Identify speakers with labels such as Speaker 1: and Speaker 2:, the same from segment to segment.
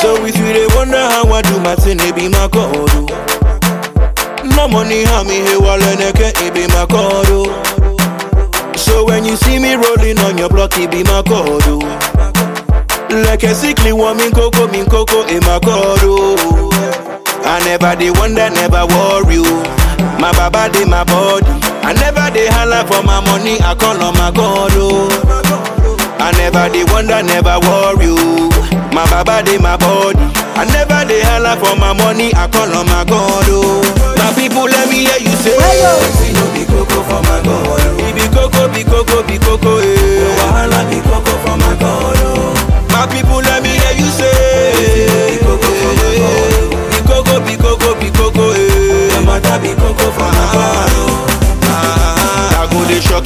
Speaker 1: So if you dey wonder how I do my thing, it be my God. oh. No money, how me here while it be my God. oh. So when you see me rolling on your block, it be my God. Oh. Like a sickly woman, coco, min coco, in my oh. I never dey wonder, never worry. My baba dey my body. I never dey holla for my money, I call on my God. Oh. I never dey wonder, never worry. My baba dey my body. I never dey holla for my money, I call on my God. Oh. My people, let me hear you say.
Speaker 2: Wetin no be koko for my God, oh.
Speaker 1: Be coco, be coco, be coco, eh.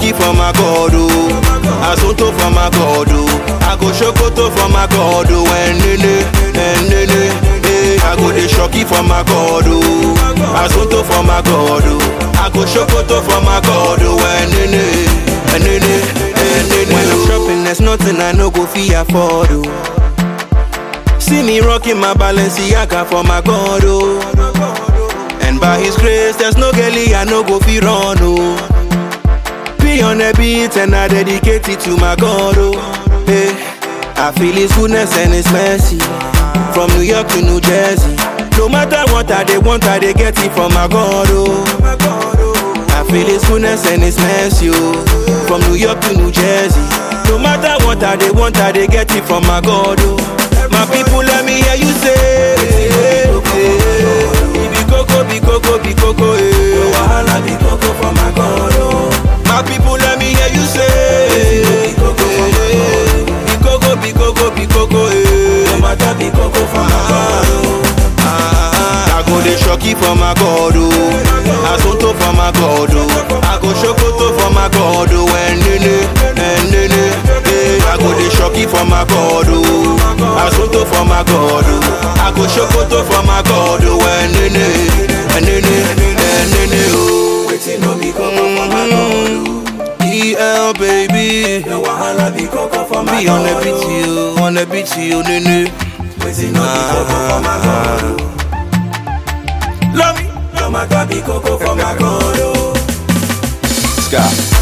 Speaker 1: Shocky for my God, oh. Asunto for my God, oh. I go shokoto for my God, oh. Enene, enene, eh. I go dey shocky for my God, oh. Asunto for my God, oh. I go shokoto for my God, oh. Enene, enene, enene. When I'm shopping, there's nothing I no go fit afford, oh. See me rocking my Balenciaga for my God, oh. And by His grace, there's no girlie I no go fi run, oh. On the beat and I dedicate it to my God, oh. Hey, I feel His goodness and His mercy from New York to New Jersey. No matter what I they want, I they get it from my God, oh. I feel His goodness and His mercy, oh. From New York to New Jersey. No matter what I they want, I they get it from my God, oh. Shocky for my God, oh. Asunto for my God, oh. I go shokoto for my God, oh. Enene, enene, eh. I go dey shocky for my God, oh. Asunto for my God, oh. I go shokoto for my God, oh. Enene, enene, enene, oh.
Speaker 2: Wetin no be koko for my God.
Speaker 1: EL baby,
Speaker 2: The wahala be
Speaker 1: on the beat, you, on the beat, you, nene.
Speaker 2: Wetin no be koko for my God.
Speaker 1: Love me,
Speaker 2: No matter be koko for my oh.
Speaker 1: Sky.